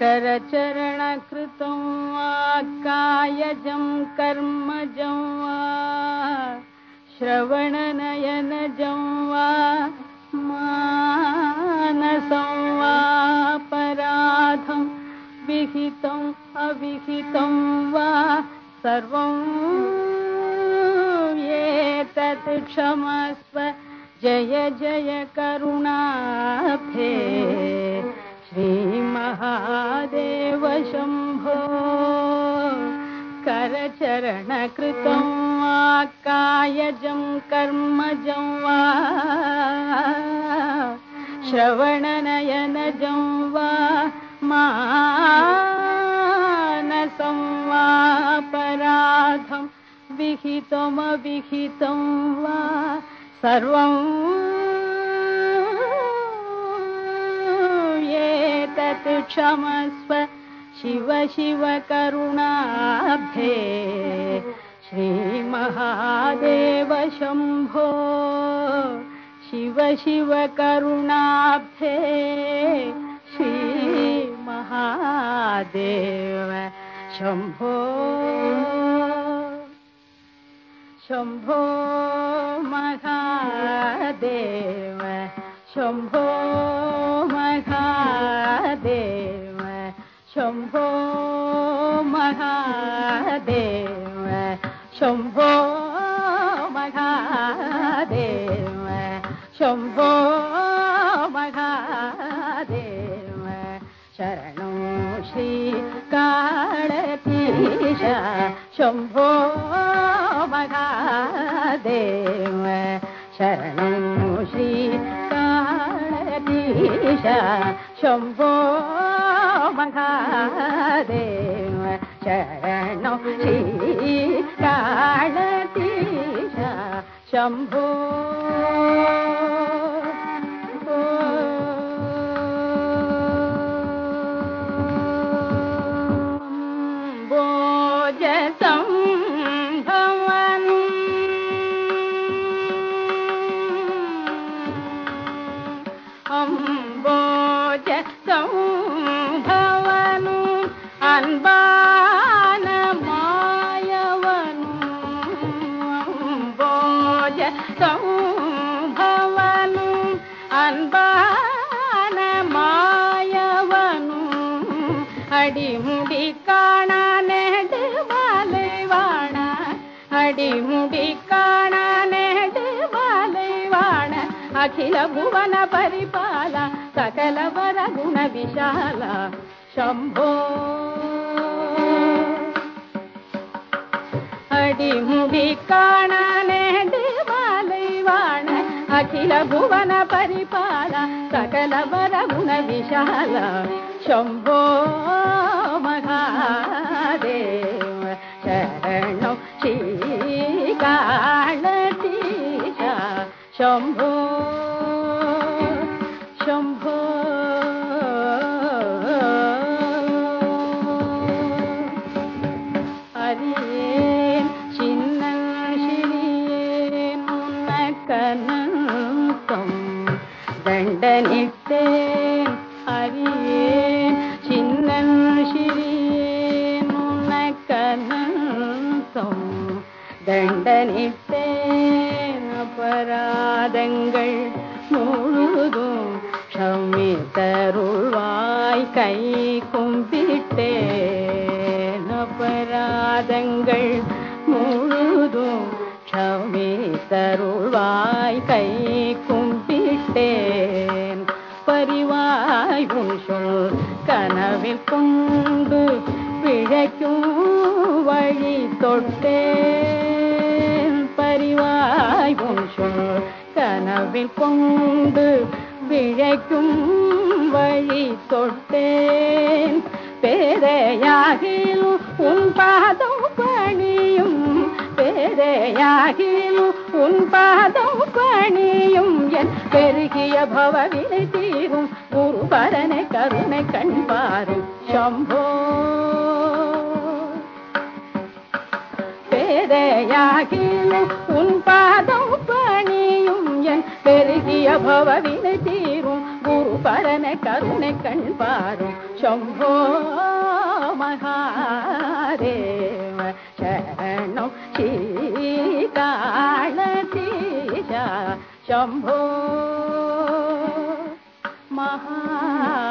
करचरणकृतं वा कायजं कर्मजं वा श्रवणनयनजं वा मानसं वा पराधं विहितम् अविहितं वा सर्वं एतत् क्षमस्व जय जय करुणाभे श्रीमहादेव शम्भो करचरणकृतं वा कायजं कर्मजं वा श्रवणनयनजं वा मानसं वा पराधं विहितमविहितं वा सर्वम् क्षमस्व शिव शिव करुणाभे श्रीमहादेव शम्भो शिव शिव करुणाभे श्रीमहादेव शम्भो शम्भो महादेव शम्भो शम्भो महादेव शम्भो महादेव शम्भो महादेव शरणो श्रीकाळतीश शम्भो महादेव शरणं श्रीकाळतीश शम्भो மகாதேவ சரணம் ஸ்ரீ காலதீஷ சம்போ அம்போஜ சௌ అఖిల భువన పరిపాల సకల వర గుణ విశాల. శంభో. అడి అడిముడి కాణానే దేవాలయవాణ అఖిల భువన పరిపాల సకల వర గుణ విశాల. శంభో. கனக்கம் தண்டனிட்டேன் அறியேன் சின்னன் சிறியேன் உனக்கனக்கம் தண்டனிட்டேன் அபராதங்கள் முழுதும் ஷமி தருள்வாய் கை கும்பிட்டேன் கனவில் கொண்டு பிழைக்கும் வழி தொட்டேன். பரிவாயும் சொல் கனவில் கொண்டு பிழைக்கும் வழி தொட்டேன். பேரையாகிலும் உன் பாதம் பணியும் பேரையாகிலும் உன் பாதம் பணியும் என் பெருகிய பவவினை தீரும் குருபரனை கருணை கண்பாரும் சம்போ பேதையாகிலும் உன் பாதம் பணியும் என் பெருகிய பவவினை தீரும் குருபரனை கருணை கண்பாரும் சம்போ மகாரே शम्भो महा